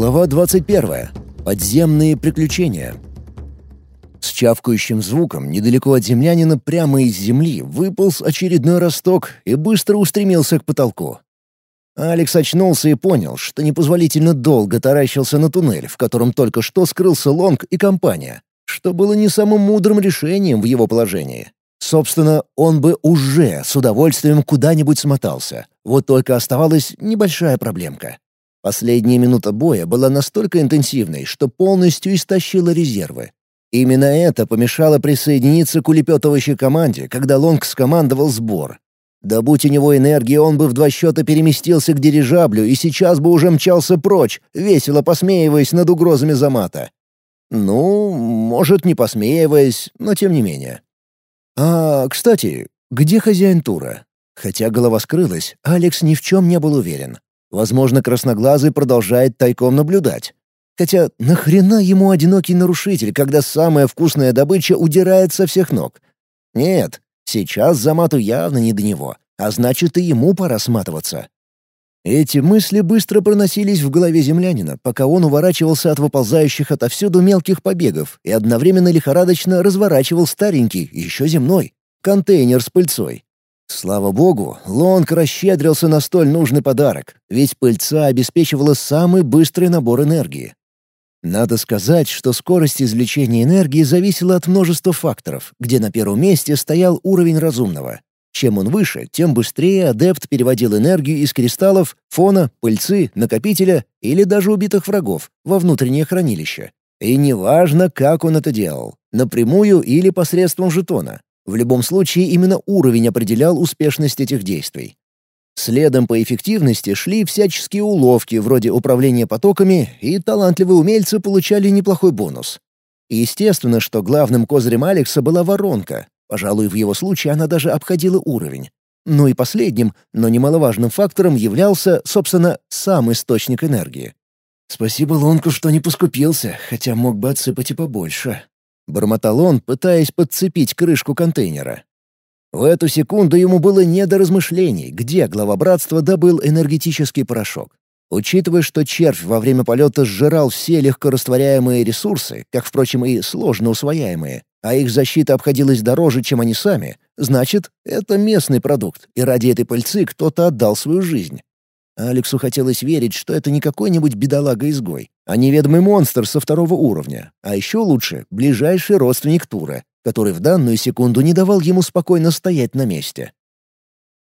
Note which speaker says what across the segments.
Speaker 1: Глава 21. Подземные приключения. С чавкающим звуком недалеко от землянина прямо из земли выполз очередной росток и быстро устремился к потолку. Алекс очнулся и понял, что непозволительно долго таращился на туннель, в котором только что скрылся Лонг и компания, что было не самым мудрым решением в его положении. Собственно, он бы уже с удовольствием куда-нибудь смотался. Вот только оставалась небольшая проблемка. Последняя минута боя была настолько интенсивной, что полностью истощила резервы. Именно это помешало присоединиться к улепетывающей команде, когда Лонг скомандовал сбор. Да будь у него энергии, он бы в два счета переместился к дирижаблю и сейчас бы уже мчался прочь, весело посмеиваясь над угрозами Замата. Ну, может, не посмеиваясь, но тем не менее. А, кстати, где хозяин тура? Хотя голова скрылась, Алекс ни в чем не был уверен. Возможно, красноглазый продолжает тайком наблюдать. Хотя нахрена ему одинокий нарушитель, когда самая вкусная добыча удирает со всех ног? Нет, сейчас Замату явно не до него, а значит и ему пора сматываться. Эти мысли быстро проносились в голове землянина, пока он уворачивался от выползающих отовсюду мелких побегов и одновременно лихорадочно разворачивал старенький, еще земной, контейнер с пыльцой. Слава богу, Лонг расщедрился на столь нужный подарок, ведь пыльца обеспечивала самый быстрый набор энергии. Надо сказать, что скорость извлечения энергии зависела от множества факторов, где на первом месте стоял уровень разумного. Чем он выше, тем быстрее адепт переводил энергию из кристаллов, фона, пыльцы, накопителя или даже убитых врагов во внутреннее хранилище. И неважно, как он это делал — напрямую или посредством жетона. В любом случае, именно уровень определял успешность этих действий. Следом по эффективности шли всяческие уловки вроде управления потоками, и талантливые умельцы получали неплохой бонус. естественно, что главным козырем Алекса была воронка. Пожалуй, в его случае она даже обходила уровень. Ну и последним, но немаловажным фактором являлся, собственно, сам источник энергии. Спасибо Лонку, что не поскупился, хотя мог бы отсыпать и побольше. Бормотал он, пытаясь подцепить крышку контейнера. В эту секунду ему было не до размышлений, где глава братства добыл энергетический порошок. Учитывая, что червь во время полета сжирал все легкорастворяемые ресурсы, как, впрочем, и сложно усвояемые, а их защита обходилась дороже, чем они сами, значит, это местный продукт, и ради этой пыльцы кто-то отдал свою жизнь. Алексу хотелось верить, что это не какой-нибудь бедолага-изгой, а неведомый монстр со второго уровня, а еще лучше — ближайший родственник Тура, который в данную секунду не давал ему спокойно стоять на месте.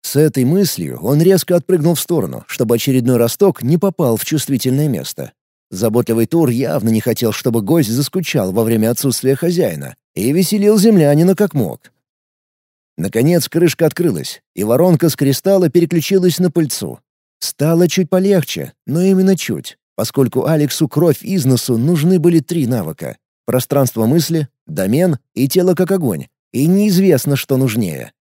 Speaker 1: С этой мыслью он резко отпрыгнул в сторону, чтобы очередной росток не попал в чувствительное место. Заботливый Тур явно не хотел, чтобы гость заскучал во время отсутствия хозяина, и веселил землянина как мог. Наконец крышка открылась, и воронка с кристалла переключилась на пыльцу, Стало чуть полегче, но именно чуть, поскольку Алексу кровь из носу нужны были три навыка — пространство мысли, домен и тело как огонь, и неизвестно, что нужнее.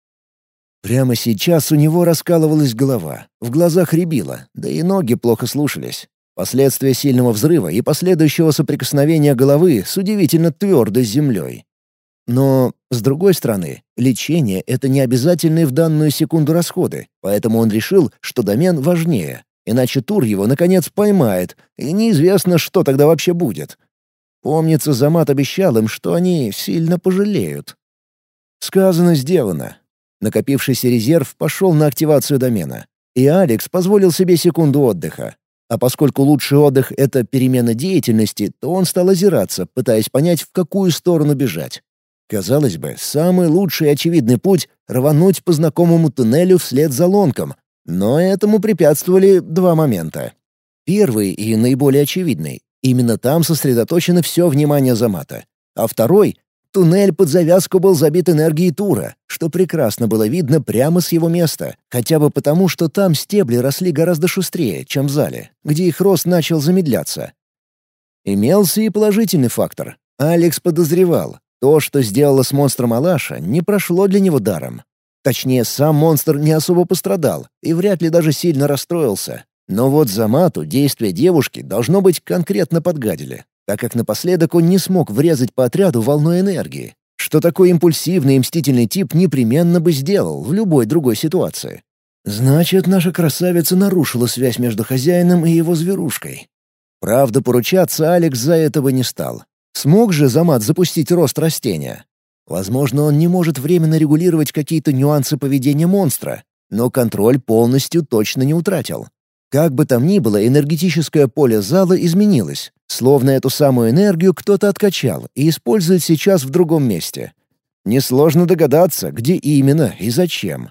Speaker 1: Прямо сейчас у него раскалывалась голова, в глазах рябило, да и ноги плохо слушались. Последствия сильного взрыва и последующего соприкосновения головы с удивительно твердой землей. Но, с другой стороны, лечение — это не обязательные в данную секунду расходы, поэтому он решил, что домен важнее, иначе Тур его, наконец, поймает, и неизвестно, что тогда вообще будет. Помнится, Замат обещал им, что они сильно пожалеют. Сказано, сделано. Накопившийся резерв пошел на активацию домена, и Алекс позволил себе секунду отдыха. А поскольку лучший отдых — это перемена деятельности, то он стал озираться, пытаясь понять, в какую сторону бежать. Казалось бы, самый лучший и очевидный путь — рвануть по знакомому туннелю вслед за лонком. Но этому препятствовали два момента. Первый и наиболее очевидный. Именно там сосредоточено все внимание Замата. А второй — туннель под завязку был забит энергией Тура, что прекрасно было видно прямо с его места, хотя бы потому, что там стебли росли гораздо шустрее, чем в зале, где их рост начал замедляться. Имелся и положительный фактор. Алекс подозревал, то, что сделала с монстром Алаша, не прошло для него даром. Точнее, сам монстр не особо пострадал и вряд ли даже сильно расстроился. Но вот за мату действия девушки, должно быть, конкретно подгадили, так как напоследок он не смог врезать по отряду волной энергии, что такой импульсивный и мстительный тип непременно бы сделал в любой другой ситуации. Значит, наша красавица нарушила связь между хозяином и его зверушкой. Правда, поручаться Алекс за этого не стал. Смог же Замат запустить рост растения? Возможно, он не может временно регулировать какие-то нюансы поведения монстра, но контроль полностью точно не утратил. Как бы там ни было, энергетическое поле зала изменилось, словно эту самую энергию кто-то откачал и использует сейчас в другом месте. Несложно догадаться, где именно и зачем.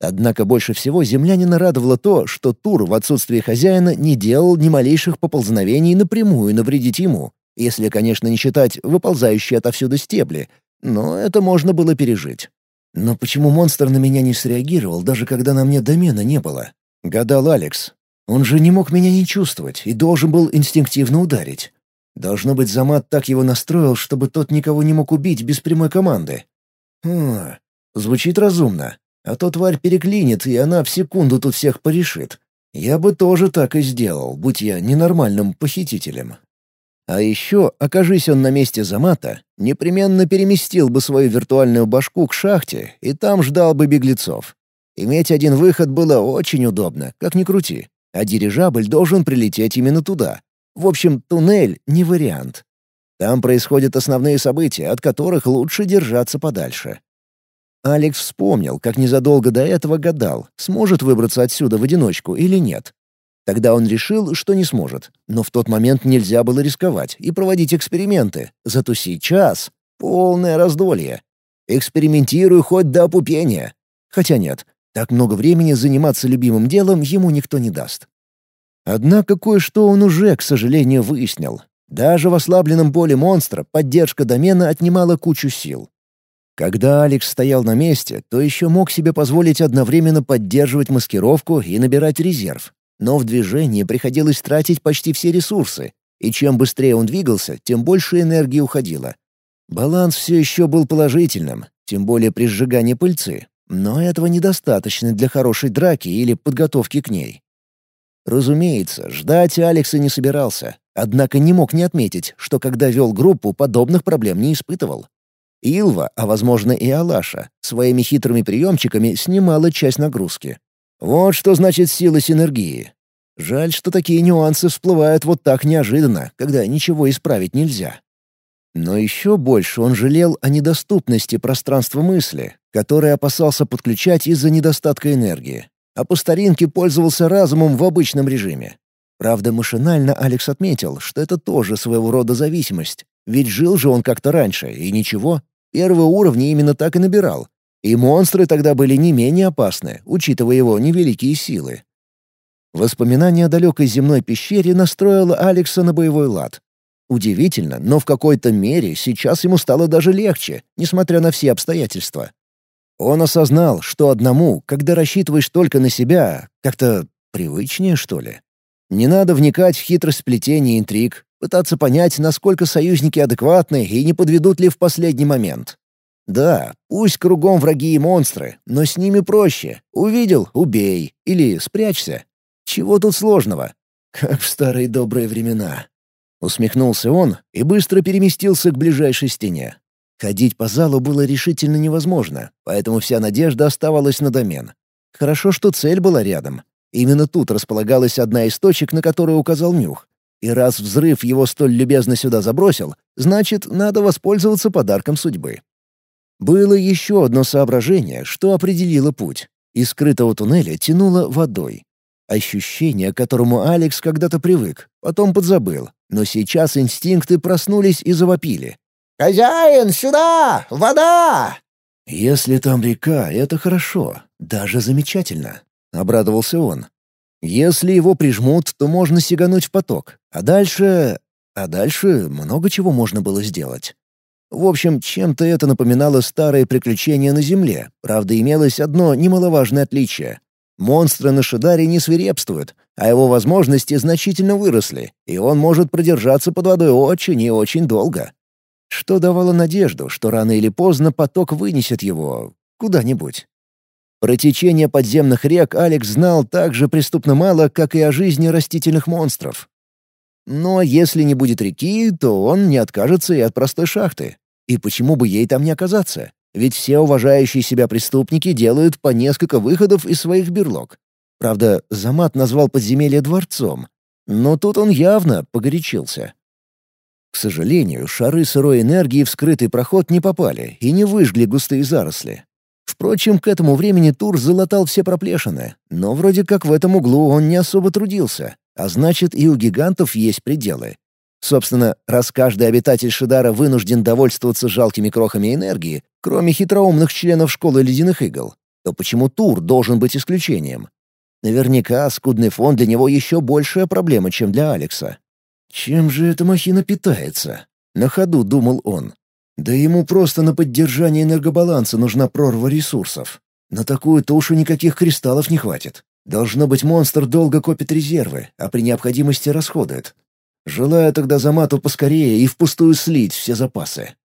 Speaker 1: Однако больше всего землянина радовало то, что Тур в отсутствие хозяина не делал ни малейших поползновений напрямую навредить ему, если, конечно, не считать выползающие отовсюду стебли, но это можно было пережить. Но почему монстр на меня не среагировал, даже когда на мне домена не было? Гадал Алекс. Он же не мог меня не чувствовать и должен был инстинктивно ударить. Должно быть, Замат так его настроил, чтобы тот никого не мог убить без прямой команды. Хм, звучит разумно. А то тварь переклинит, и она в секунду тут всех порешит. Я бы тоже так и сделал, будь я ненормальным похитителем. А еще, окажись он на месте Замата, непременно переместил бы свою виртуальную башку к шахте и там ждал бы беглецов. Иметь один выход было очень удобно, как ни крути, а дирижабль должен прилететь именно туда. В общем, туннель — не вариант. Там происходят основные события, от которых лучше держаться подальше. Алекс вспомнил, как незадолго до этого гадал, сможет выбраться отсюда в одиночку или нет. Тогда он решил, что не сможет, но в тот момент нельзя было рисковать и проводить эксперименты. Зато сейчас полное раздолье. Экспериментирую хоть до опупения. Хотя нет, так много времени заниматься любимым делом ему никто не даст. Однако кое-что он уже, к сожалению, выяснил. Даже в ослабленном поле монстра поддержка домена отнимала кучу сил. Когда Алекс стоял на месте, то еще мог себе позволить одновременно поддерживать маскировку и набирать резерв. Но в движении приходилось тратить почти все ресурсы, и чем быстрее он двигался, тем больше энергии уходило. Баланс все еще был положительным, тем более при сжигании пыльцы, но этого недостаточно для хорошей драки или подготовки к ней. Разумеется, ждать Алекса не собирался, однако не мог не отметить, что когда вел группу, подобных проблем не испытывал. Илва, а возможно и Алаша, своими хитрыми приемчиками снимала часть нагрузки. Вот что значит сила синергии. Жаль, что такие нюансы всплывают вот так неожиданно, когда ничего исправить нельзя. Но еще больше он жалел о недоступности пространства мысли, которое опасался подключать из-за недостатка энергии, а по старинке пользовался разумом в обычном режиме. Правда, машинально Алекс отметил, что это тоже своего рода зависимость, ведь жил же он как-то раньше, и ничего, первые уровни именно так и набирал. И монстры тогда были не менее опасны, учитывая его невеликие силы. Воспоминание о далекой земной пещере настроило Алекса на боевой лад. Удивительно, но в какой-то мере сейчас ему стало даже легче, несмотря на все обстоятельства. Он осознал, что одному, когда рассчитываешь только на себя, как-то привычнее, что ли. Не надо вникать в хитрость плетения интриг, пытаться понять, насколько союзники адекватны и не подведут ли в последний момент. Да, пусть кругом враги и монстры, но с ними проще. Увидел — убей. Или спрячься. Чего тут сложного? Как в старые добрые времена. Усмехнулся он и быстро переместился к ближайшей стене. Ходить по залу было решительно невозможно, поэтому вся надежда оставалась на домен. Хорошо, что цель была рядом. Именно тут располагалась одна из точек, на которую указал Нюх. И раз взрыв его столь любезно сюда забросил, значит, надо воспользоваться подарком судьбы. Было еще одно соображение, что определило путь. Из скрытого туннеля тянуло водой. Ощущение, к которому Алекс когда-то привык, потом подзабыл, но сейчас инстинкты проснулись и завопили. «Хозяин, сюда! Вода!» «Если там река, это хорошо, даже замечательно», — обрадовался он. Если его прижмут, то можно сигануть в поток. А дальше... А дальше много чего можно было сделать. В общем, чем-то это напоминало старые приключения на Земле. Правда, имелось одно немаловажное отличие. Монстры на Шидаре не свирепствуют, а его возможности значительно выросли, и он может продержаться под водой очень и очень долго. Что давало надежду, что рано или поздно поток вынесет его куда-нибудь. Про течение подземных рек Алекс знал так же преступно мало, как и о жизни растительных монстров. Но если не будет реки, то он не откажется и от простой шахты. И почему бы ей там не оказаться? Ведь все уважающие себя преступники делают по несколько выходов из своих берлог. Правда, Замат назвал подземелье дворцом. Но тут он явно погорячился. К сожалению, шары сырой энергии в скрытый проход не попали и не выжгли густые заросли. Впрочем, к этому времени Тур залатал все проплешины, но вроде как в этом углу он не особо трудился, а значит и у гигантов есть пределы. Собственно, раз каждый обитатель Шидара вынужден довольствоваться жалкими крохами энергии, кроме хитроумных членов школы ледяных игл, то почему Тур должен быть исключением? Наверняка скудный фон для него еще большая проблема, чем для Алекса. «Чем же эта махина питается?» — на ходу думал он. «Да ему просто на поддержание энергобаланса нужна прорва ресурсов. На такую тушу никаких кристаллов не хватит. Должно быть, монстр долго копит резервы, а при необходимости расходует. Желаю тогда Замату поскорее и впустую слить все запасы.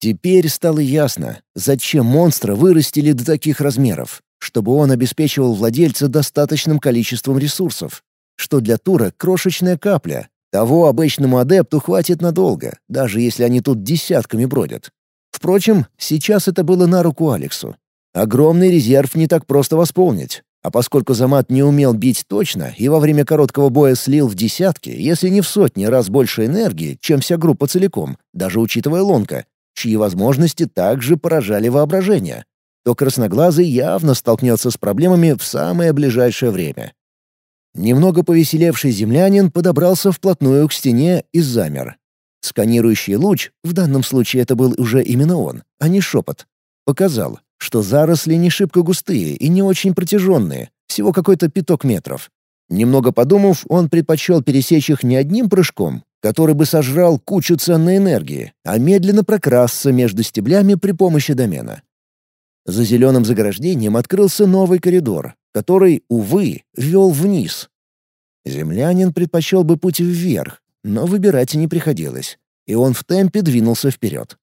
Speaker 1: Теперь стало ясно, зачем монстра вырастили до таких размеров, чтобы он обеспечивал владельца достаточным количеством ресурсов, что для Тура крошечная капля, того обычному адепту хватит надолго, даже если они тут десятками бродят. Впрочем, сейчас это было на руку Алексу. Огромный резерв не так просто восполнить, а поскольку Замат не умел бить точно и во время короткого боя слил в десятки, если не в сотни раз больше энергии, чем вся группа целиком, даже учитывая Лонка, чьи возможности также поражали воображение, то Красноглазый явно столкнется с проблемами в самое ближайшее время. Немного повеселевший землянин подобрался вплотную к стене и замер. Сканирующий луч, в данном случае это был уже именно он, а не шепот, показал, что заросли не шибко густые и не очень протяженные, всего какой-то пяток метров. Немного подумав, он предпочел пересечь их не одним прыжком, который бы сожрал кучу ценной энергии, а медленно прокрасться между стеблями при помощи домена. За зеленым заграждением открылся новый коридор, который, увы, вел вниз. Землянин предпочел бы путь вверх, но выбирать не приходилось, и он в темпе двинулся вперед.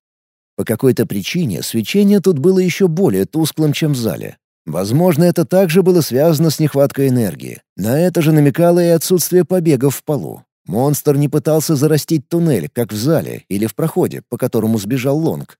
Speaker 1: По какой-то причине свечение тут было еще более тусклым, чем в зале. Возможно, это также было связано с нехваткой энергии. На это же намекало и отсутствие побегов в полу. Монстр не пытался зарастить туннель, как в зале или в проходе, по которому сбежал Лонг.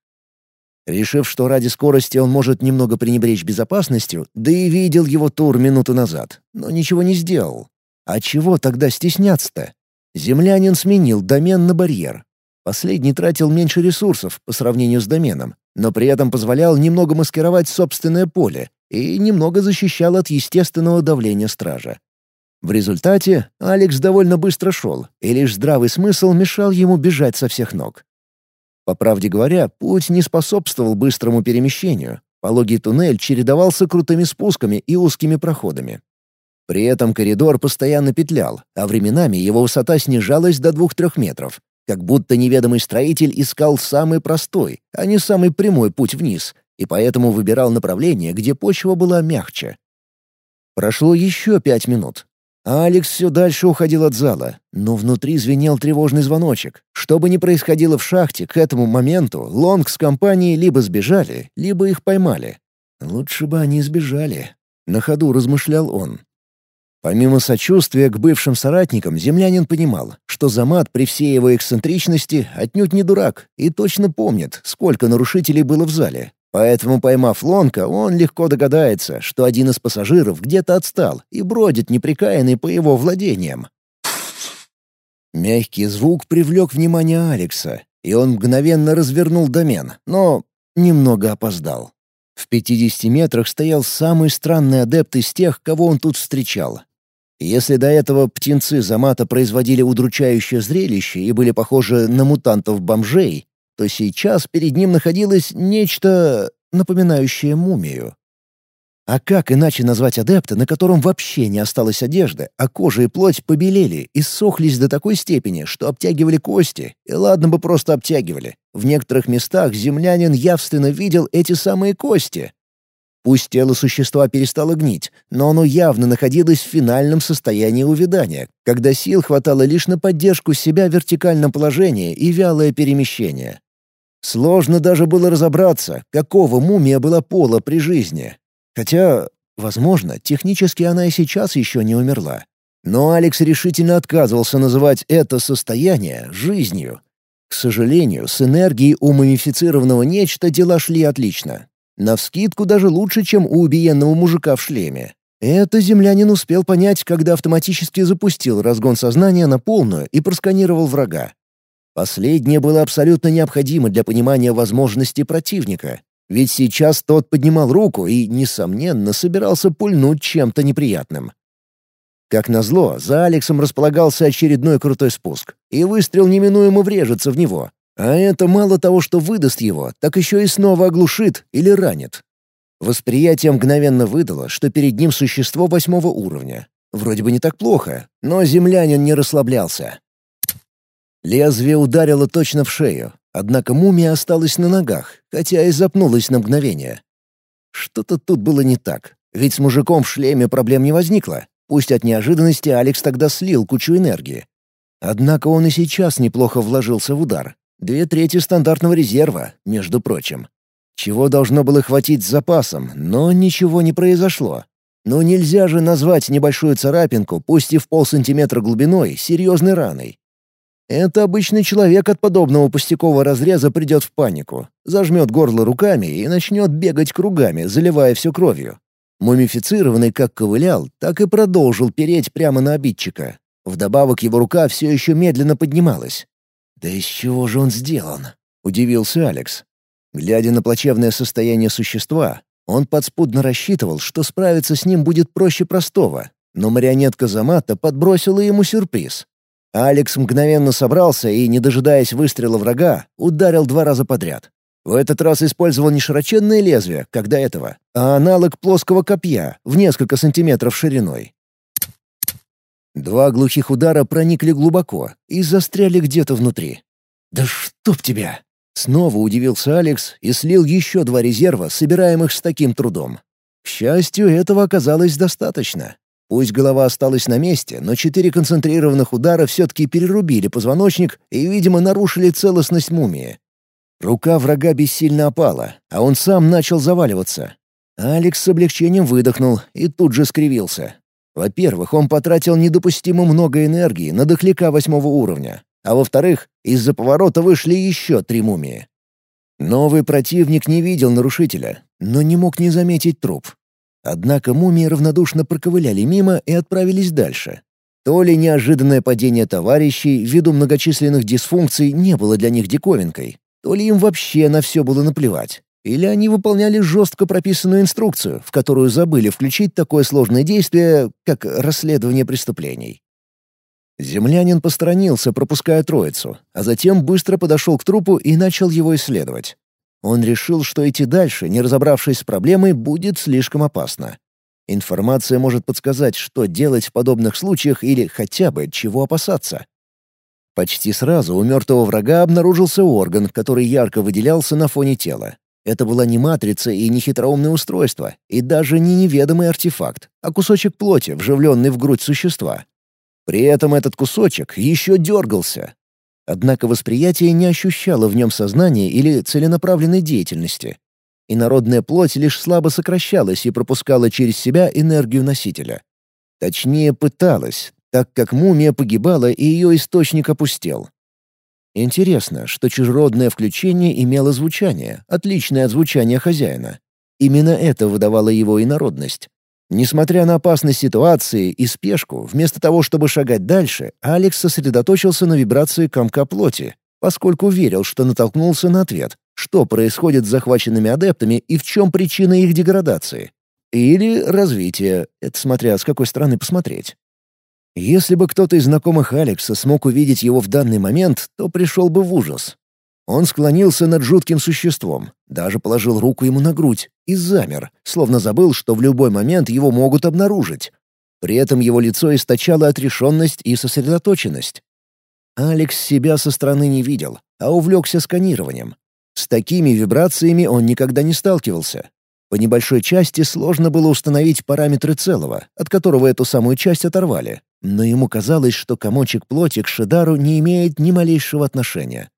Speaker 1: Решив, что ради скорости он может немного пренебречь безопасностью, да и видел его тур минуту назад, но ничего не сделал. А чего тогда стесняться-то? Землянин сменил домен на барьер, Последний тратил меньше ресурсов по сравнению с доменом, но при этом позволял немного маскировать собственное поле и немного защищал от естественного давления стража. В результате Алекс довольно быстро шел, и лишь здравый смысл мешал ему бежать со всех ног. По правде говоря, путь не способствовал быстрому перемещению. Пологий туннель чередовался крутыми спусками и узкими проходами. При этом коридор постоянно петлял, а временами его высота снижалась до 2-3 метров, как будто неведомый строитель искал самый простой, а не самый прямой путь вниз, и поэтому выбирал направление, где почва была мягче. Прошло еще пять минут. А Алекс все дальше уходил от зала, но внутри звенел тревожный звоночек. Что бы ни происходило в шахте, к этому моменту Лонг с компанией либо сбежали, либо их поймали. Лучше бы они сбежали. На ходу размышлял он. Помимо сочувствия к бывшим соратникам, землянин понимал, что Замат при всей его эксцентричности отнюдь не дурак и точно помнит, сколько нарушителей было в зале. Поэтому, поймав Лонка, он легко догадается, что один из пассажиров где-то отстал и бродит неприкаянный по его владениям. Мягкий звук привлек внимание Алекса, и он мгновенно развернул домен, но немного опоздал. В 50 метрах стоял самый странный адепт из тех, кого он тут встречал. Если до этого птенцы Замата производили удручающее зрелище и были похожи на мутантов-бомжей, то сейчас перед ним находилось нечто напоминающее мумию. А как иначе назвать адепта, на котором вообще не осталось одежды, а кожа и плоть побелели и сохлись до такой степени, что обтягивали кости, и ладно бы просто обтягивали. В некоторых местах землянин явственно видел эти самые кости. Пусть тело существа перестало гнить, но оно явно находилось в финальном состоянии увядания, когда сил хватало лишь на поддержку себя в вертикальном положении и вялое перемещение. Сложно даже было разобраться, какого мумия была пола при жизни. Хотя, возможно, технически она и сейчас еще не умерла. Но Алекс решительно отказывался называть это состояние жизнью. К сожалению, с энергией у мумифицированного нечто дела шли отлично. Навскидку даже лучше, чем у убиенного мужика в шлеме. Это землянин успел понять, когда автоматически запустил разгон сознания на полную и просканировал врага. Последнее было абсолютно необходимо для понимания возможностей противника, ведь сейчас тот поднимал руку и, несомненно, собирался пульнуть чем-то неприятным. Как назло, за Алексом располагался очередной крутой спуск, и выстрел неминуемо врежется в него. А это мало того, что выдаст его, так еще и снова оглушит или ранит. Восприятие мгновенно выдало, что перед ним существо восьмого уровня. Вроде бы не так плохо, но землянин не расслаблялся. Лезвие ударило точно в шею, однако мумия осталась на ногах, хотя и запнулась на мгновение. Что-то тут было не так, ведь с мужиком в шлеме проблем не возникло. Пусть от неожиданности Алекс тогда слил кучу энергии. Однако он и сейчас неплохо вложился в удар. Две трети стандартного резерва, между прочим чего должно было хватить с запасом, но ничего не произошло. Но нельзя же назвать небольшую царапинку, пусть и в полсантиметра глубиной, серьезной раной. Это обычный человек от подобного пустякового разреза придет в панику, зажмет горло руками и начнет бегать кругами, заливая все кровью. Мумифицированный как ковылял, так и продолжил переть прямо на обидчика. Вдобавок его рука все еще медленно поднималась. «Да из чего же он сделан?» — удивился Алекс. Глядя на плачевное состояние существа, он подспудно рассчитывал, что справиться с ним будет проще простого, но марионетка Замата подбросила ему сюрприз. Алекс мгновенно собрался и, не дожидаясь выстрела врага, ударил два раза подряд. В этот раз использовал не широченное лезвие, как до этого, а аналог плоского копья в несколько сантиметров шириной. Два глухих удара проникли глубоко и застряли где-то внутри. «Да чтоб тебя!» Снова удивился Алекс и слил еще два резерва, собираемых с таким трудом. К счастью, этого оказалось достаточно. Пусть голова осталась на месте, но четыре концентрированных удара все-таки перерубили позвоночник и, видимо, нарушили целостность мумии. Рука врага бессильно опала, а он сам начал заваливаться. Алекс с облегчением выдохнул и тут же скривился. Во-первых, он потратил недопустимо много энергии на дохляка восьмого уровня, а во-вторых, из-за поворота вышли еще три мумии. Новый противник не видел нарушителя, но не мог не заметить труп. Однако мумии равнодушно проковыляли мимо и отправились дальше. То ли неожиданное падение товарищей ввиду многочисленных дисфункций не было для них диковинкой, то ли им вообще на все было наплевать. Или они выполняли жестко прописанную инструкцию, в которую забыли включить такое сложное действие, как расследование преступлений. Землянин посторонился, пропуская троицу, а затем быстро подошел к трупу и начал его исследовать. Он решил, что идти дальше, не разобравшись с проблемой, будет слишком опасно. Информация может подсказать, что делать в подобных случаях или хотя бы чего опасаться. Почти сразу у мертвого врага обнаружился орган, который ярко выделялся на фоне тела. Это была не матрица и не хитроумное устройство, и даже не неведомый артефакт, а кусочек плоти, вживленный в грудь существа. При этом этот кусочек еще дергался. Однако восприятие не ощущало в нем сознания или целенаправленной деятельности. И народная плоть лишь слабо сокращалась и пропускала через себя энергию носителя. Точнее, пыталась, так как мумия погибала и ее источник опустел. Интересно, что чужеродное включение имело звучание, отличное от звучания хозяина. Именно это выдавало его инородность. Несмотря на опасность ситуации и спешку, вместо того, чтобы шагать дальше, Алекс сосредоточился на вибрации комка плоти, поскольку верил, что натолкнулся на ответ, что происходит с захваченными адептами и в чем причина их деградации. Или развития, это смотря с какой стороны посмотреть. Если бы кто-то из знакомых Алекса смог увидеть его в данный момент, то пришел бы в ужас. Он склонился над жутким существом, даже положил руку ему на грудь и замер, словно забыл, что в любой момент его могут обнаружить. При этом его лицо источало отрешенность и сосредоточенность. Алекс себя со стороны не видел, а увлекся сканированием. С такими вибрациями он никогда не сталкивался. По небольшой части сложно было установить параметры целого, от которого эту самую часть оторвали, но ему казалось, что комочек плоти к Шидару не имеет ни малейшего отношения.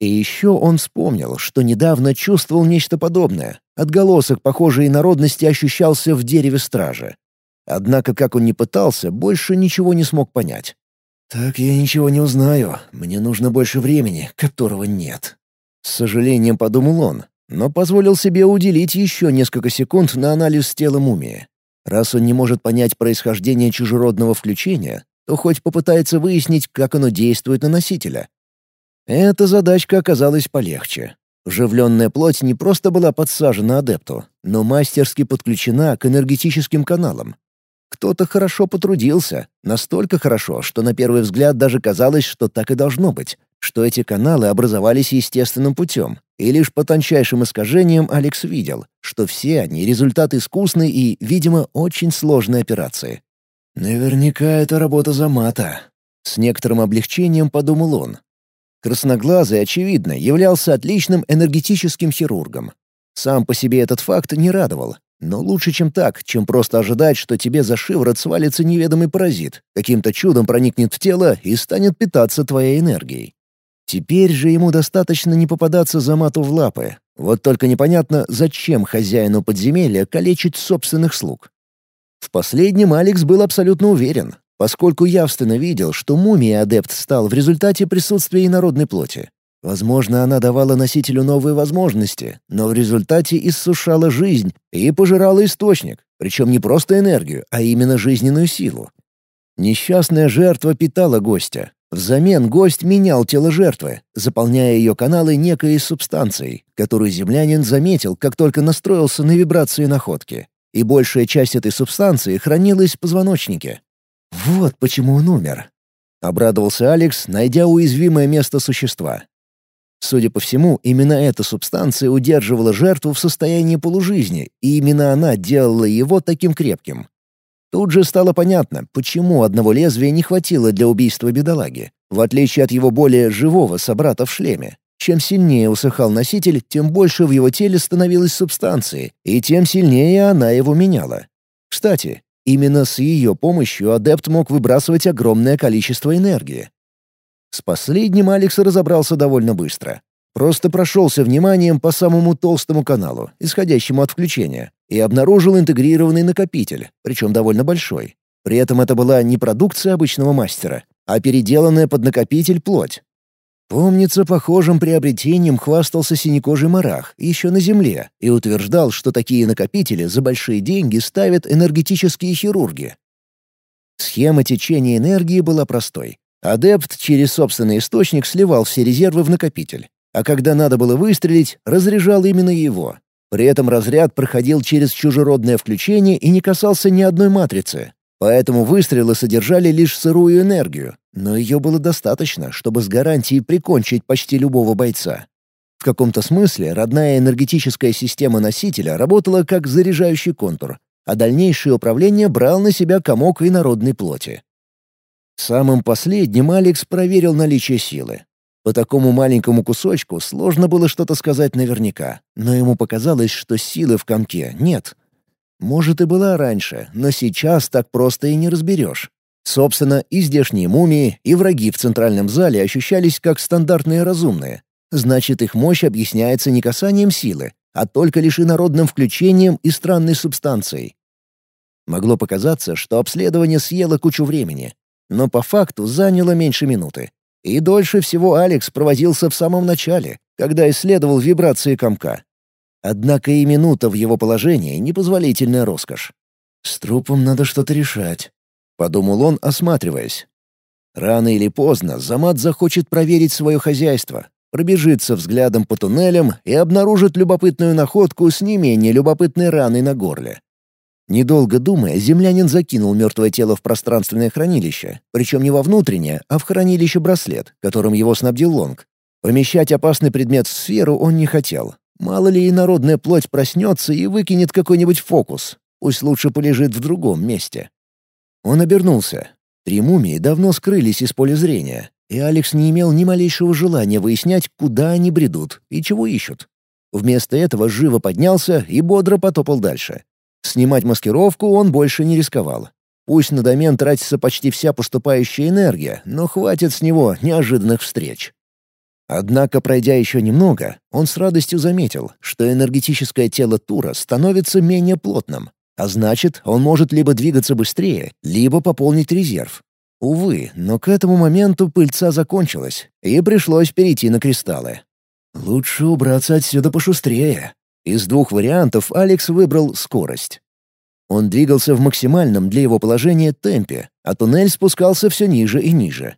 Speaker 1: И еще он вспомнил, что недавно чувствовал нечто подобное. Отголосок похожей народности ощущался в дереве стражи. Однако, как он ни пытался, больше ничего не смог понять. «Так я ничего не узнаю. Мне нужно больше времени, которого нет». С сожалением подумал он, но позволил себе уделить еще несколько секунд на анализ тела мумии. Раз он не может понять происхождение чужеродного включения, то хоть попытается выяснить, как оно действует на носителя. Эта задачка оказалась полегче. Вживленная плоть не просто была подсажена адепту, но мастерски подключена к энергетическим каналам. Кто-то хорошо потрудился, настолько хорошо, что на первый взгляд даже казалось, что так и должно быть, что эти каналы образовались естественным путем, и лишь по тончайшим искажениям Алекс видел, что все они — результат искусной и, видимо, очень сложной операции. «Наверняка это работа Замата», — с некоторым облегчением подумал он, Красноглазый, очевидно, являлся отличным энергетическим хирургом. Сам по себе этот факт не радовал, но лучше, чем так, чем просто ожидать, что тебе за шиворот свалится неведомый паразит, каким-то чудом проникнет в тело и станет питаться твоей энергией. Теперь же ему достаточно не попадаться за мату в лапы. Вот только непонятно, зачем хозяину подземелья калечить собственных слуг. В последнем Алекс был абсолютно уверен поскольку явственно видел, что мумия-адепт стал в результате присутствия инородной плоти. Возможно, она давала носителю новые возможности, но в результате иссушала жизнь и пожирала источник, причем не просто энергию, а именно жизненную силу. Несчастная жертва питала гостя. Взамен гость менял тело жертвы, заполняя ее каналы некой субстанцией, которую землянин заметил, как только настроился на вибрации находки. И большая часть этой субстанции хранилась в позвоночнике. «Вот почему он умер», — обрадовался Алекс, найдя уязвимое место существа. Судя по всему, именно эта субстанция удерживала жертву в состоянии полужизни, и именно она делала его таким крепким. Тут же стало понятно, почему одного лезвия не хватило для убийства бедолаги, в отличие от его более живого собрата в шлеме. Чем сильнее усыхал носитель, тем больше в его теле становилось субстанции, и тем сильнее она его меняла. Кстати, Именно с ее помощью адепт мог выбрасывать огромное количество энергии. С последним Алекс разобрался довольно быстро. Просто прошелся вниманием по самому толстому каналу, исходящему от включения, и обнаружил интегрированный накопитель, причем довольно большой. При этом это была не продукция обычного мастера, а переделанная под накопитель плоть, Помнится, похожим приобретением хвастался синекожий марах еще на Земле и утверждал, что такие накопители за большие деньги ставят энергетические хирурги. Схема течения энергии была простой. Адепт через собственный источник сливал все резервы в накопитель, а когда надо было выстрелить, разряжал именно его. При этом разряд проходил через чужеродное включение и не касался ни одной матрицы, Поэтому выстрелы содержали лишь сырую энергию, но ее было достаточно, чтобы с гарантией прикончить почти любого бойца. В каком-то смысле родная энергетическая система носителя работала как заряжающий контур, а дальнейшее управление брал на себя комок инородной плоти. Самым последним Алекс проверил наличие силы. По такому маленькому кусочку сложно было что-то сказать наверняка, но ему показалось, что силы в комке нет — может, и была раньше, но сейчас так просто и не разберешь. Собственно, и здешние мумии, и враги в центральном зале ощущались как стандартные разумные. Значит, их мощь объясняется не касанием силы, а только лишь инородным включением и странной субстанцией. Могло показаться, что обследование съело кучу времени, но по факту заняло меньше минуты. И дольше всего Алекс провозился в самом начале, когда исследовал вибрации комка. Однако и минута в его положении — непозволительная роскошь. «С трупом надо что-то решать», — подумал он, осматриваясь. Рано или поздно Замат захочет проверить свое хозяйство, пробежится взглядом по туннелям и обнаружит любопытную находку с не менее любопытной раной на горле. Недолго думая, землянин закинул мертвое тело в пространственное хранилище, причем не во внутреннее, а в хранилище браслет, которым его снабдил Лонг. Помещать опасный предмет в сферу он не хотел, Мало ли и народная плоть проснется и выкинет какой-нибудь фокус. Пусть лучше полежит в другом месте. Он обернулся. Три мумии давно скрылись из поля зрения, и Алекс не имел ни малейшего желания выяснять, куда они бредут и чего ищут. Вместо этого живо поднялся и бодро потопал дальше. Снимать маскировку он больше не рисковал. Пусть на домен тратится почти вся поступающая энергия, но хватит с него неожиданных встреч. Однако, пройдя еще немного, он с радостью заметил, что энергетическое тело Тура становится менее плотным, а значит, он может либо двигаться быстрее, либо пополнить резерв. Увы, но к этому моменту пыльца закончилась, и пришлось перейти на кристаллы. Лучше убраться отсюда пошустрее. Из двух вариантов Алекс выбрал скорость. Он двигался в максимальном для его положения темпе, а туннель спускался все ниже и ниже.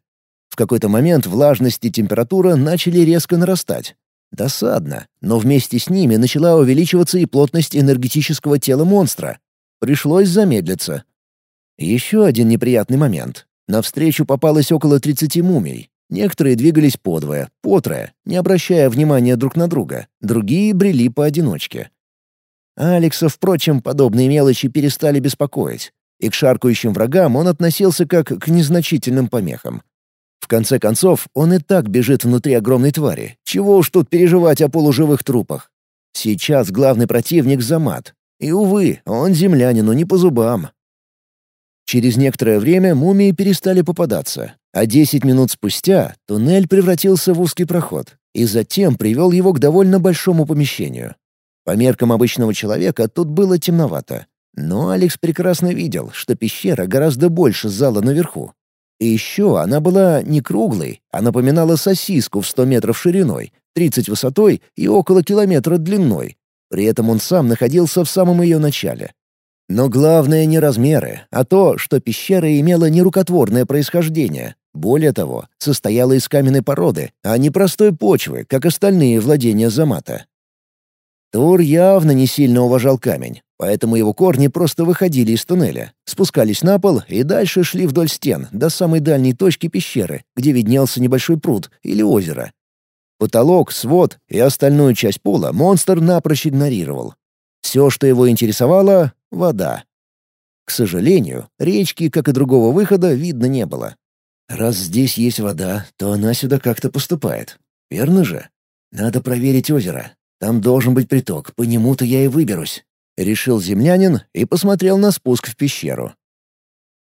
Speaker 1: В какой-то момент влажность и температура начали резко нарастать. Досадно, но вместе с ними начала увеличиваться и плотность энергетического тела монстра. Пришлось замедлиться. Еще один неприятный момент. Навстречу попалось около 30 мумий. Некоторые двигались подвое, потрое, не обращая внимания друг на друга, другие брели поодиночке. Алекса, впрочем, подобные мелочи перестали беспокоить, и к шаркающим врагам он относился как к незначительным помехам. В конце концов, он и так бежит внутри огромной твари. Чего уж тут переживать о полуживых трупах. Сейчас главный противник — Замат. И, увы, он землянину не по зубам. Через некоторое время мумии перестали попадаться, а десять минут спустя туннель превратился в узкий проход и затем привел его к довольно большому помещению. По меркам обычного человека тут было темновато. Но Алекс прекрасно видел, что пещера гораздо больше зала наверху. И еще она была не круглой, а напоминала сосиску в 100 метров шириной, 30 высотой и около километра длиной. При этом он сам находился в самом ее начале. Но главное не размеры, а то, что пещера имела нерукотворное происхождение. Более того, состояла из каменной породы, а не простой почвы, как остальные владения Замата. Тур явно не сильно уважал камень, поэтому его корни просто выходили из туннеля, спускались на пол и дальше шли вдоль стен до самой дальней точки пещеры, где виднелся небольшой пруд или озеро. Потолок, свод и остальную часть пола монстр напрочь игнорировал. Все, что его интересовало — вода. К сожалению, речки, как и другого выхода, видно не было. Раз здесь есть вода, то она сюда как-то поступает. Верно же? Надо проверить озеро. Там должен быть приток, по нему-то я и выберусь», — решил землянин и посмотрел на спуск в пещеру.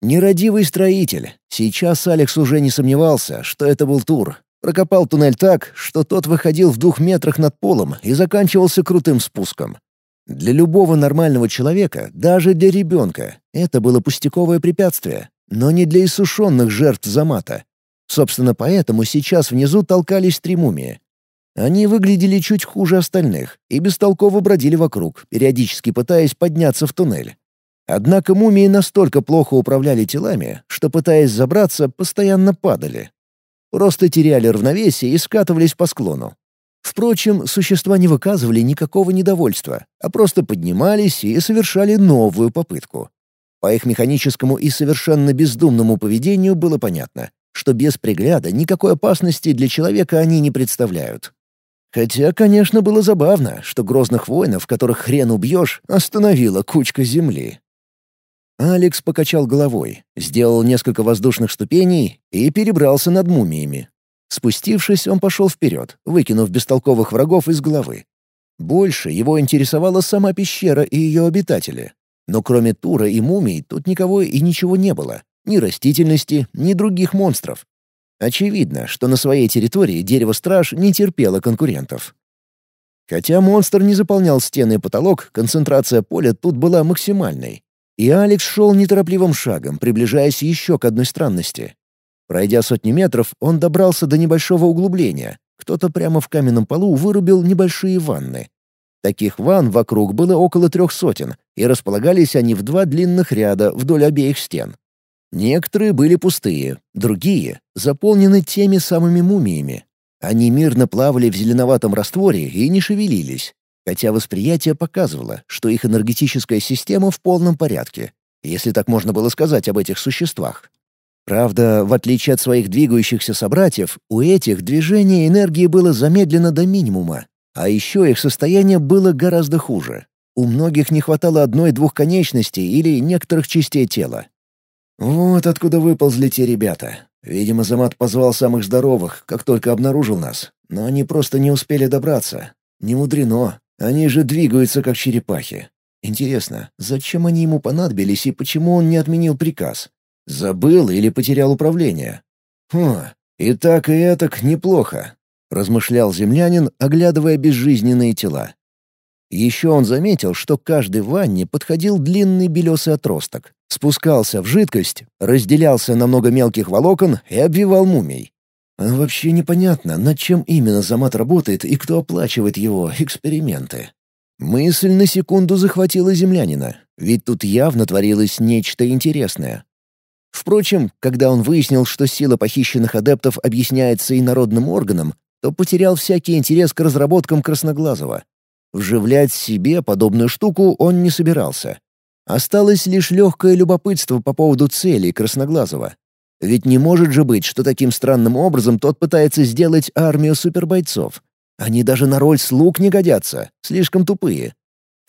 Speaker 1: Нерадивый строитель. Сейчас Алекс уже не сомневался, что это был тур. Прокопал туннель так, что тот выходил в двух метрах над полом и заканчивался крутым спуском. Для любого нормального человека, даже для ребенка, это было пустяковое препятствие, но не для иссушенных жертв замата. Собственно, поэтому сейчас внизу толкались три мумии. Они выглядели чуть хуже остальных и бестолково бродили вокруг, периодически пытаясь подняться в туннель. Однако мумии настолько плохо управляли телами, что, пытаясь забраться, постоянно падали. Просто теряли равновесие и скатывались по склону. Впрочем, существа не выказывали никакого недовольства, а просто поднимались и совершали новую попытку. По их механическому и совершенно бездумному поведению было понятно, что без пригляда никакой опасности для человека они не представляют. Хотя, конечно, было забавно, что грозных воинов, которых хрен убьешь, остановила кучка земли. Алекс покачал головой, сделал несколько воздушных ступеней и перебрался над мумиями. Спустившись, он пошел вперед, выкинув бестолковых врагов из головы. Больше его интересовала сама пещера и ее обитатели. Но кроме Тура и мумий тут никого и ничего не было. Ни растительности, ни других монстров. Очевидно, что на своей территории дерево-страж не терпело конкурентов. Хотя монстр не заполнял стены и потолок, концентрация поля тут была максимальной. И Алекс шел неторопливым шагом, приближаясь еще к одной странности. Пройдя сотни метров, он добрался до небольшого углубления. Кто-то прямо в каменном полу вырубил небольшие ванны. Таких ванн вокруг было около трех сотен, и располагались они в два длинных ряда вдоль обеих стен. Некоторые были пустые, другие — заполнены теми самыми мумиями. Они мирно плавали в зеленоватом растворе и не шевелились, хотя восприятие показывало, что их энергетическая система в полном порядке, если так можно было сказать об этих существах. Правда, в отличие от своих двигающихся собратьев, у этих движение энергии было замедлено до минимума, а еще их состояние было гораздо хуже. У многих не хватало одной-двух конечностей или некоторых частей тела. Вот откуда выползли те ребята. Видимо, Замат позвал самых здоровых, как только обнаружил нас. Но они просто не успели добраться. Не мудрено. Они же двигаются, как черепахи. Интересно, зачем они ему понадобились и почему он не отменил приказ? Забыл или потерял управление? Хм, и так и этак неплохо, размышлял землянин, оглядывая безжизненные тела. Еще он заметил, что к каждой ванне подходил длинный белесый отросток, спускался в жидкость, разделялся на много мелких волокон и обвивал мумий. Вообще непонятно, над чем именно Замат работает и кто оплачивает его эксперименты. Мысль на секунду захватила землянина, Ведь тут явно творилось нечто интересное. Впрочем, когда он выяснил, что сила похищенных адептов объясняется инородным органом, то потерял всякий интерес к разработкам Красноглазого. Вживлять себе подобную штуку он не собирался. Осталось лишь легкое любопытство по поводу целей Красноглазого. Ведь не может же быть, что таким странным образом тот пытается сделать армию супербойцов. Они даже на роль слуг не годятся, слишком тупые.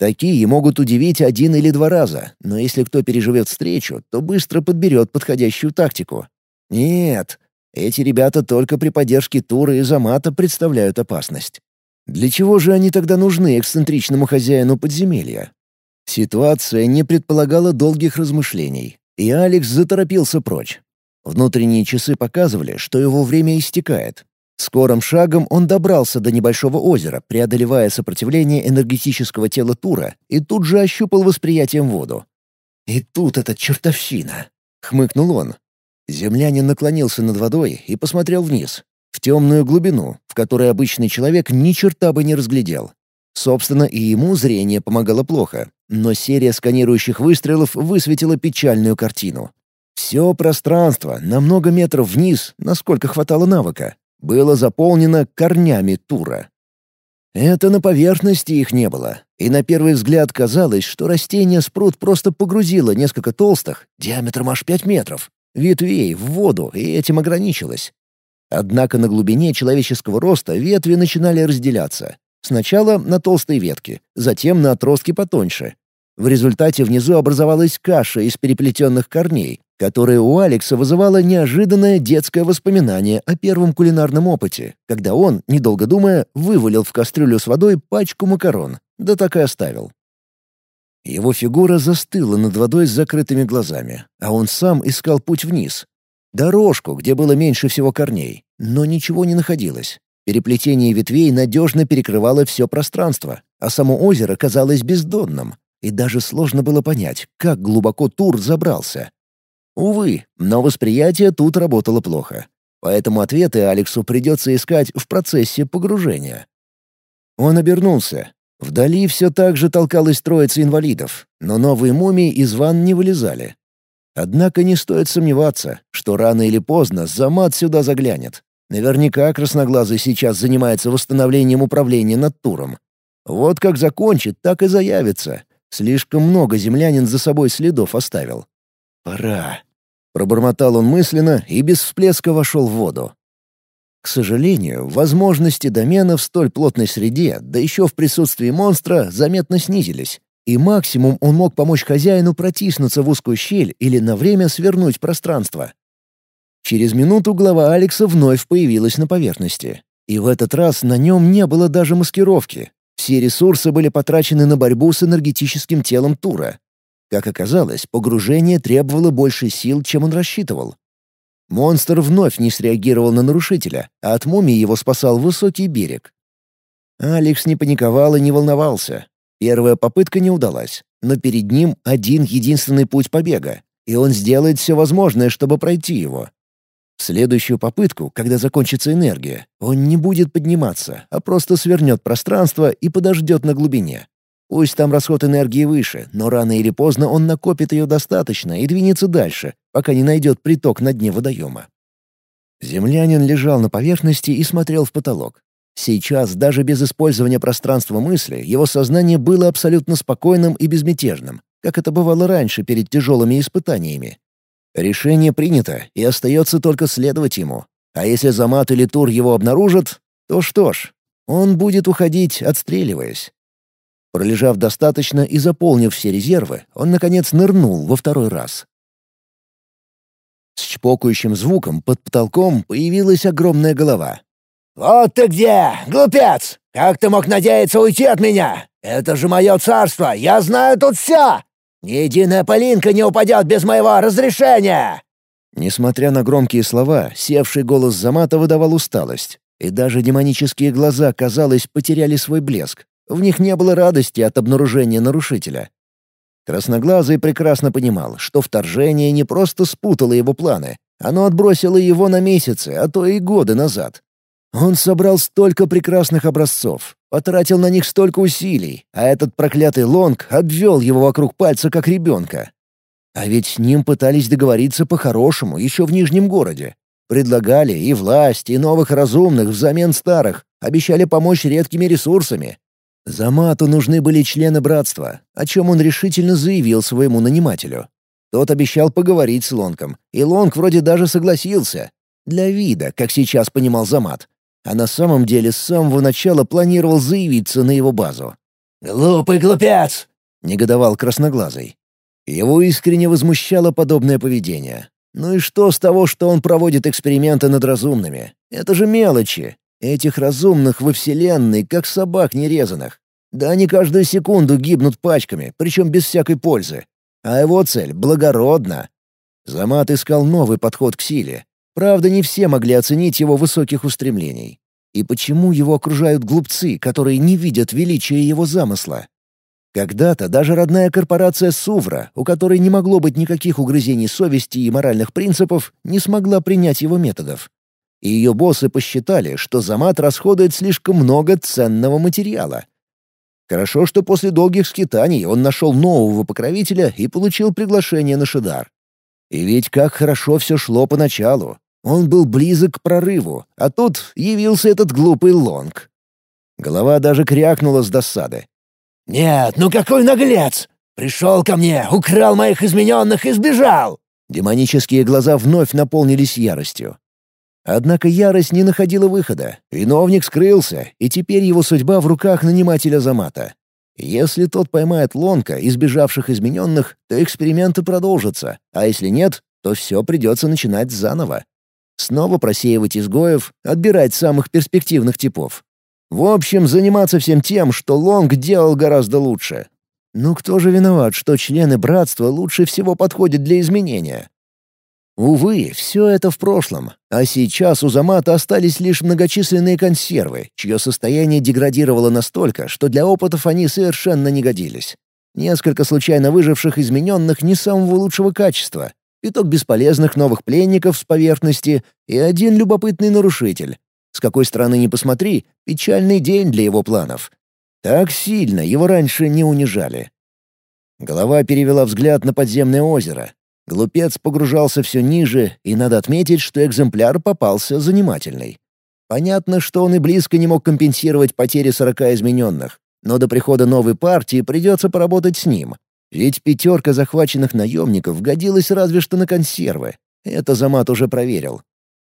Speaker 1: Такие могут удивить один или два раза, но если кто переживет встречу, то быстро подберет подходящую тактику. Нет, эти ребята только при поддержке Тура и Замата представляют опасность. Для чего же они тогда нужны эксцентричному хозяину подземелья? Ситуация не предполагала долгих размышлений, и Алекс заторопился прочь. Внутренние часы показывали, что его время истекает. Скорым шагом он добрался до небольшого озера, преодолевая сопротивление энергетического тела Тура, и тут же ощупал восприятием воду. «И тут эта чертовщина!» — хмыкнул он. Землянин наклонился над водой и посмотрел вниз, в темную глубину, в которой обычный человек ни черта бы не разглядел. Собственно, и ему зрение помогало плохо, но серия сканирующих выстрелов высветила печальную картину. Все пространство на много метров вниз, насколько хватало навыка, было заполнено корнями тура. Это на поверхности их не было, и на первый взгляд казалось, что растение спрут просто погрузило несколько толстых, диаметром аж 5 метров, ветвей в воду, и этим ограничилось. Однако на глубине человеческого роста ветви начинали разделяться. Сначала на толстые ветки, затем на отростки потоньше. В результате внизу образовалась каша из переплетенных корней, которая у Алекса вызывала неожиданное детское воспоминание о первом кулинарном опыте, когда он, недолго думая, вывалил в кастрюлю с водой пачку макарон, да так и оставил. Его фигура застыла над водой с закрытыми глазами, а он сам искал путь вниз. Дорожку, где было меньше всего корней, но ничего не находилось. Переплетение ветвей надежно перекрывало все пространство, а само озеро казалось бездонным, и даже сложно было понять, как глубоко Тур забрался. Увы, но восприятие тут работало плохо, поэтому ответы Алексу придется искать в процессе погружения. Он обернулся. Вдали все так же толкалась троица инвалидов, но новые мумии из ванн не вылезали. Однако не стоит сомневаться, что рано или поздно Замат сюда заглянет. Наверняка Красноглазый сейчас занимается восстановлением управления над туром. Вот как закончит, так и заявится. Слишком много землянин за собой следов оставил. «Пора», — пробормотал он мысленно и без всплеска вошел в воду. К сожалению, возможности домена в столь плотной среде, да еще в присутствии монстра, заметно снизились, и максимум он мог помочь хозяину протиснуться в узкую щель или на время свернуть пространство. Через минуту глава Алекса вновь появилась на поверхности. И в этот раз на нем не было даже маскировки. Все ресурсы были потрачены на борьбу с энергетическим телом Тура. Как оказалось, погружение требовало больше сил, чем он рассчитывал. Монстр вновь не среагировал на нарушителя, а от мумии его спасал высокий берег. Алекс не паниковал и не волновался. Первая попытка не удалась, но перед ним один единственный путь побега, и он сделает все возможное, чтобы пройти его. В следующую попытку, когда закончится энергия, он не будет подниматься, а просто свернет пространство и подождет на глубине. Пусть там расход энергии выше, но рано или поздно он накопит ее достаточно и двинется дальше, пока не найдет приток на дне водоема. Землянин лежал на поверхности и смотрел в потолок. Сейчас, даже без использования пространства мысли, его сознание было абсолютно спокойным и безмятежным, как это бывало раньше перед тяжелыми испытаниями. Решение принято, и остается только следовать ему. А если Замат или Тур его обнаружат, то что ж, он будет уходить, отстреливаясь. Пролежав достаточно и заполнив все резервы, он, наконец, нырнул во второй раз. С чпокающим звуком под потолком появилась огромная голова. «Вот ты где, глупец! Как ты мог надеяться уйти от меня? Это же мое царство, я знаю тут все!» Ни единая полинка не упадет без моего разрешения!» Несмотря на громкие слова, севший голос Замата выдавал усталость, и даже демонические глаза, казалось, потеряли свой блеск. В них не было радости от обнаружения нарушителя. Красноглазый прекрасно понимал, что вторжение не просто спутало его планы, оно отбросило его на месяцы, а то и годы назад. Он собрал столько прекрасных образцов, потратил на них столько усилий, а этот проклятый лонг обвел его вокруг пальца, как ребенка. А ведь с ним пытались договориться по-хорошему еще в Нижнем городе. Предлагали и власть, и новых разумных взамен старых, обещали помочь редкими ресурсами. Замату нужны были члены братства, о чем он решительно заявил своему нанимателю. Тот обещал поговорить с Лонгом, и Лонг вроде даже согласился. Для вида, как сейчас понимал Замат. А на самом деле с самого начала планировал заявиться на его базу.
Speaker 2: «Глупый глупец!»
Speaker 1: — негодовал Красноглазый. Его искренне возмущало подобное поведение. Ну и что с того, что он проводит эксперименты над разумными? Это же мелочи. Этих разумных во Вселенной, как собак нерезанных. Да они каждую секунду гибнут пачками, причем без всякой пользы. А его цель благородна. Замат искал новый подход к силе. Правда, не все могли оценить его высоких устремлений. И почему его окружают глупцы, которые не видят величия его замысла? Когда-то даже родная корпорация Сувра, у которой не могло быть никаких угрызений совести и моральных принципов, не смогла принять его методов. И ее боссы посчитали, что Замат расходует слишком много ценного материала. Хорошо, что после долгих скитаний он нашел нового покровителя и получил приглашение на Шидар. И ведь как хорошо все шло поначалу. Он был близок к прорыву, а тут явился этот глупый Лонг. Голова даже крякнула с досады.
Speaker 2: «Нет, ну какой наглец! Пришел ко мне, украл моих измененных и сбежал!»
Speaker 1: Демонические глаза вновь наполнились яростью. Однако ярость не находила выхода. Виновник скрылся, и теперь его судьба в руках нанимателя Замата. Если тот поймает Лонка, избежавших измененных, то эксперименты продолжатся, а если нет, то все придется начинать заново. Снова просеивать изгоев, отбирать самых перспективных типов. В общем, заниматься всем тем, что Лонг делал гораздо лучше. Ну кто же виноват, что члены братства лучше всего подходят для изменения? Увы, все это в прошлом, а сейчас у Замата остались лишь многочисленные консервы, чье состояние деградировало настолько, что для опытов они совершенно не годились. Несколько случайно выживших измененных не самого лучшего качества, пяток бесполезных новых пленников с поверхности и один любопытный нарушитель, с какой стороны ни посмотри, печальный день для его планов. Так сильно его раньше не унижали. Голова перевела взгляд на подземное озеро. Глупец погружался все ниже, и надо отметить, что экземпляр попался занимательный. Понятно, что он и близко не мог компенсировать потери сорока измененных, но до прихода новой партии придется поработать с ним. Ведь пятерка захваченных наемников годилась разве что на консервы. Это Замат уже проверил.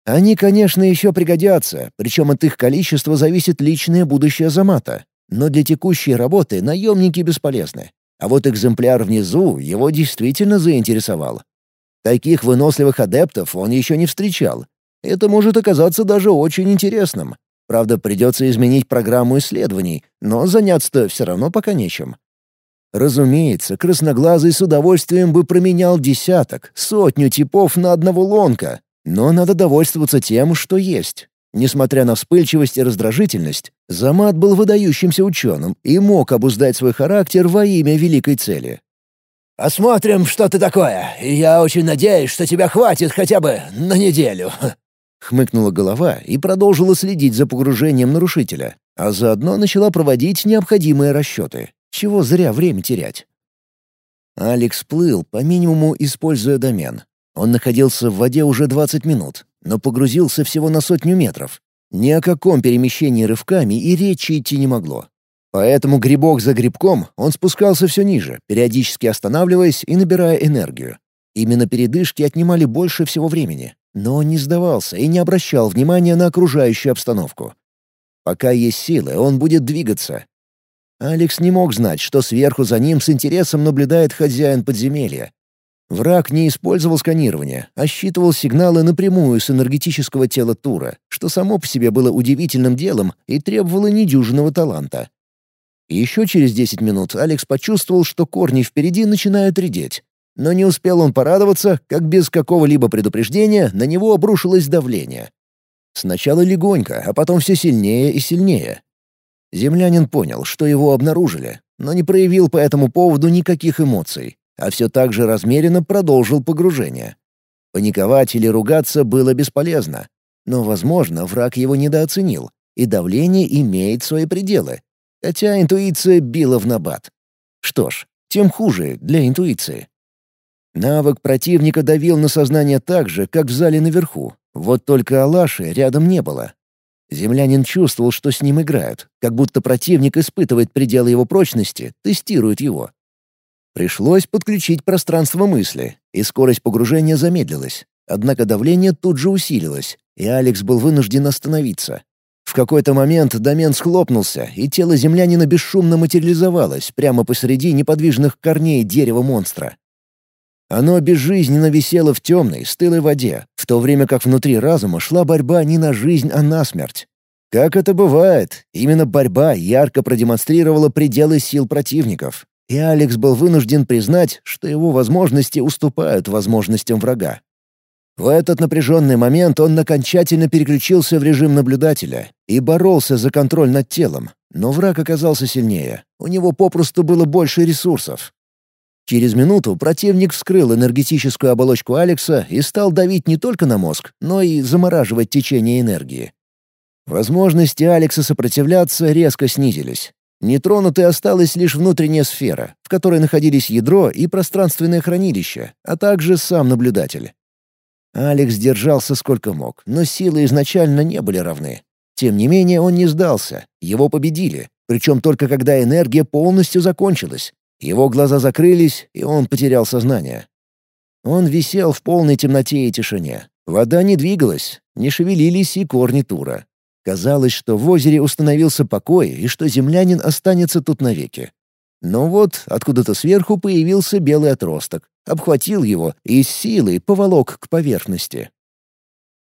Speaker 1: Они, конечно, еще пригодятся, причем от их количества зависит личное будущее Замата. Но для текущей работы наемники бесполезны. А вот экземпляр внизу его действительно заинтересовал. Таких выносливых адептов он еще не встречал. Это может оказаться даже очень интересным. Правда, придется изменить программу исследований, но заняться-то все равно пока нечем. Разумеется, красноглазый с удовольствием бы променял десяток, сотню типов на одного лонка, но надо довольствоваться тем, что есть. Несмотря на вспыльчивость и раздражительность, Замат был выдающимся ученым и мог обуздать свой характер во имя великой цели.
Speaker 2: «Посмотрим, что ты такое, и я очень надеюсь, что тебя хватит хотя бы на неделю».
Speaker 1: Хмыкнула голова и продолжила следить за погружением нарушителя, а заодно начала проводить необходимые расчеты. Чего зря время терять. Алекс плыл, по минимуму используя домен. Он находился в воде уже 20 минут, но погрузился всего на сотню метров. Ни о каком перемещении рывками и речи идти не могло. Поэтому грибок за грибком он спускался все ниже, периодически останавливаясь и набирая энергию. Именно передышки отнимали больше всего времени, но он не сдавался и не обращал внимания на окружающую обстановку. Пока есть силы, он будет двигаться. Алекс не мог знать, что сверху за ним с интересом наблюдает хозяин подземелья, Враг не использовал сканирование, а считывал сигналы напрямую с энергетического тела Тура, что само по себе было удивительным делом и требовало недюжинного таланта. Еще через 10 минут Алекс почувствовал, что корни впереди начинают редеть. Но не успел он порадоваться, как без какого-либо предупреждения на него обрушилось давление. Сначала легонько, а потом все сильнее и сильнее. Землянин понял, что его обнаружили, но не проявил по этому поводу никаких эмоций, а все так же размеренно продолжил погружение. Паниковать или ругаться было бесполезно. Но, возможно, враг его недооценил, и давление имеет свои пределы. Хотя интуиция била в набат. Что ж, тем хуже для интуиции. Навык противника давил на сознание так же, как в зале наверху. Вот только Алаши рядом не было. Землянин чувствовал, что с ним играют, как будто противник испытывает пределы его прочности, тестирует его. Пришлось подключить пространство мысли, и скорость погружения замедлилась. Однако давление тут же усилилось, и Алекс был вынужден остановиться. В какой-то момент домен схлопнулся, и тело землянина бесшумно материализовалось прямо посреди неподвижных корней дерева монстра. Оно безжизненно висело в темной, стылой воде, в то время как внутри разума шла борьба не на жизнь, а на смерть. Как это бывает, именно борьба ярко продемонстрировала пределы сил противников, и Алекс был вынужден признать, что его возможности уступают возможностям врага. В этот напряженный момент он окончательно переключился в режим наблюдателя и боролся за контроль над телом, но враг оказался сильнее, у него попросту было больше ресурсов. Через минуту противник вскрыл энергетическую оболочку Алекса и стал давить не только на мозг, но и замораживать течение энергии. Возможности Алекса сопротивляться резко снизились. Нетронутой осталась лишь внутренняя сфера, в которой находились ядро и пространственное хранилище, а также сам наблюдатель. Алекс держался сколько мог, но силы изначально не были равны. Тем не менее он не сдался, его победили, причем только когда энергия полностью закончилась. Его глаза закрылись, и он потерял сознание. Он висел в полной темноте и тишине. Вода не двигалась, не шевелились и корни тура. Казалось, что в озере установился покой и что землянин останется тут навеки. Но вот откуда-то сверху появился белый отросток, обхватил его и с силой поволок к поверхности.